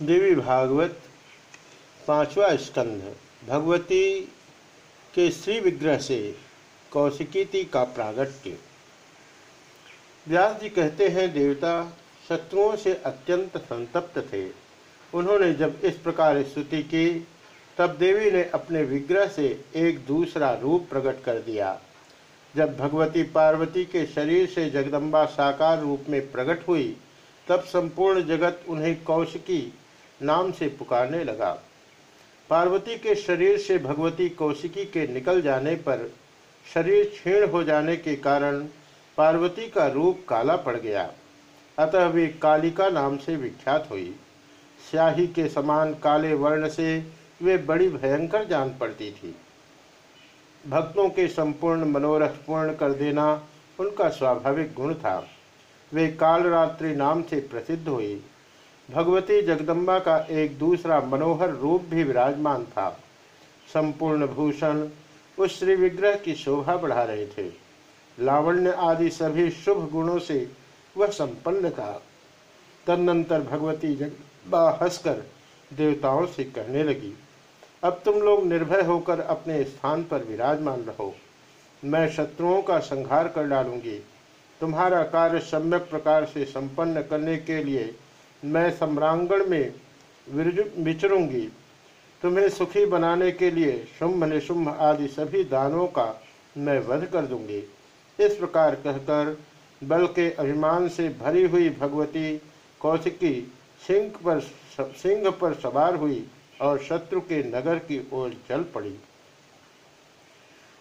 देवी भागवत पांचवा स्कंध। भगवती के श्री विग्रह से कौशिकीति का प्रागट्य। व्यास जी कहते हैं, देवता शत्रुओं से अत्यंत संतप्त थे। उन्होंने जब इस प्रकार स्तुति की, तब देवी ने अपने विग्रह से एक दूसरा रूप प्रकट कर दिया। जब भगवती पार्वती के शरीर से जगदम्बा साकार रूप में प्रकट हुई, तब संपूर्ण जगत उन्हें कौशिकी नाम से पुकारने लगा। पार्वती के शरीर से भगवती कौशिकी के निकल जाने पर शरीर क्षीण हो जाने के कारण पार्वती का रूप काला पड़ गया। अतः वे कालिका नाम से विख्यात हुई। स्याही के समान काले वर्ण से वे बड़ी भयंकर जान पड़ती थी। भक्तों के संपूर्ण मनोरथ पूर्ण कर देना उनका स्वाभाविक गुण था। वे कालरात्रि नाम से प्रसिद्ध हुई। भगवती जगदम्बा का एक दूसरा मनोहर रूप भी विराजमान था। संपूर्ण भूषण उस श्री विग्रह की शोभा बढ़ा रहे थे। लावण्य आदि सभी शुभ गुणों से वह संपन्न था। तदनंतर भगवती जगदम्बा हंसकर देवताओं से कहने लगी, अब तुम लोग निर्भय होकर अपने स्थान पर विराजमान रहो। मैं शत्रुओं का संहार कर डालूँगी। तुम्हारा कार्य सम्यक प्रकार से संपन्न करने के लिए मैं सम्रांगण में विचरूँगी। तुम्हें सुखी बनाने के लिए शुंभ निशुंभ आदि सभी दानों का मैं वध कर दूँगी। इस प्रकार कहकर बल के अभिमान से भरी हुई भगवती कौशिकी सिंह पर सिंह पर सवार हुई और शत्रु के नगर की ओर चल पड़ी।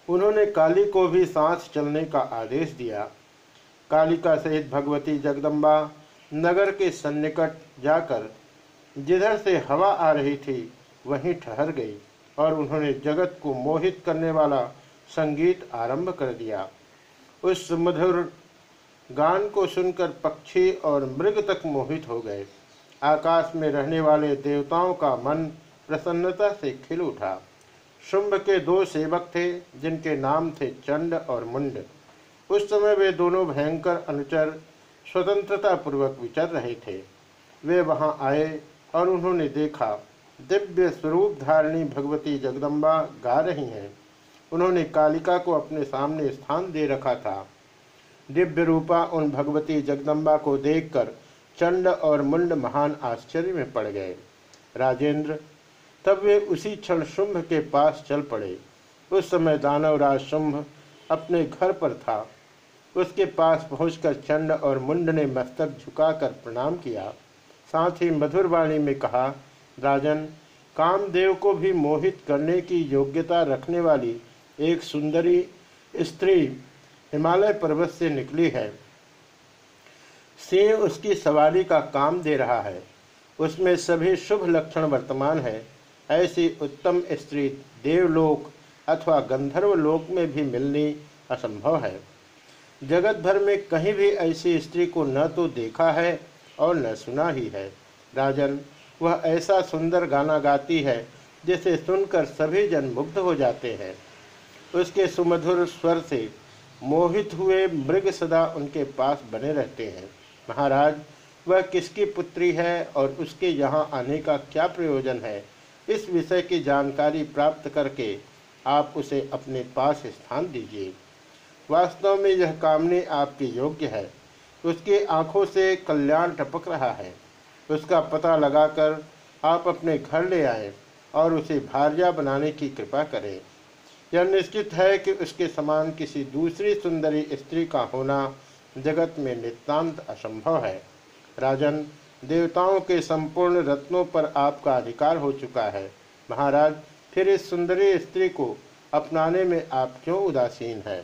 उन्होंने काली को भी सांस चलने का आदेश दिया। कालिका सहित भगवती जगदम्बा नगर के सन्निकट जाकर जिधर से हवा आ रही थी, वहीं ठहर गई और उन्होंने जगत को मोहित करने वाला संगीत आरंभ कर दिया। उस मधुर गान को सुनकर पक्षी और मृग तक मोहित हो गए। आकाश में रहने वाले देवताओं का मन प्रसन्नता से खिल उठा। शुंभ के दो सेवक थे, जिनके नाम थे चंड और मुंड। उस समय वे दोनों भयंकर अनुचर स्वतंत्रता पूर्वक विचर रहे थे। वे वहाँ आए और उन्होंने देखा, दिव्य स्वरूप धारणी भगवती जगदम्बा गा रही हैं। उन्होंने कालिका को अपने सामने स्थान दे रखा था। दिव्य रूपा उन भगवती जगदम्बा को देखकर चंड और मुंड महान आश्चर्य में पड़ गए। राजेंद्र, तब वे उसी क्षण शुंभ के पास चल पड़े। उस समय दानवराज शुंभ अपने घर पर था। उसके पास पहुंचकर चंड और मुंड ने मस्तक झुकाकर प्रणाम किया। साथ ही मधुर वाणी में कहा, राजन, कामदेव को भी मोहित करने की योग्यता रखने वाली एक सुंदरी स्त्री हिमालय पर्वत से निकली है। सिंह उसकी सवारी का काम दे रहा है। उसमें सभी शुभ लक्षण वर्तमान है। ऐसी उत्तम स्त्री देवलोक अथवा गंधर्व लोक में भी मिलनी असंभव है। जगत भर में कहीं भी ऐसी स्त्री को न तो देखा है और न सुना ही है। राजन, वह ऐसा सुंदर गाना गाती है जिसे सुनकर सभी जन मुग्ध हो जाते हैं। उसके सुमधुर स्वर से मोहित हुए मृग सदा उनके पास बने रहते हैं। महाराज, वह किसकी पुत्री है और उसके यहाँ आने का क्या प्रयोजन है? इस विषय की जानकारी प्राप्त करके आप उसे अपने पास स्थान दीजिए। वास्तव में यह कामनी आपके योग्य है। उसकी आँखों से कल्याण टपक रहा है। उसका पता लगाकर आप अपने घर ले आए और उसे भार्या बनाने की कृपा करें। यह निश्चित है कि उसके समान किसी दूसरी सुंदरी स्त्री का होना जगत में नितांत असंभव है। राजन, देवताओं के संपूर्ण रत्नों पर आपका अधिकार हो चुका है। महाराज, फिर इस सुंदरी स्त्री को अपनाने में आप क्यों उदासीन हैं?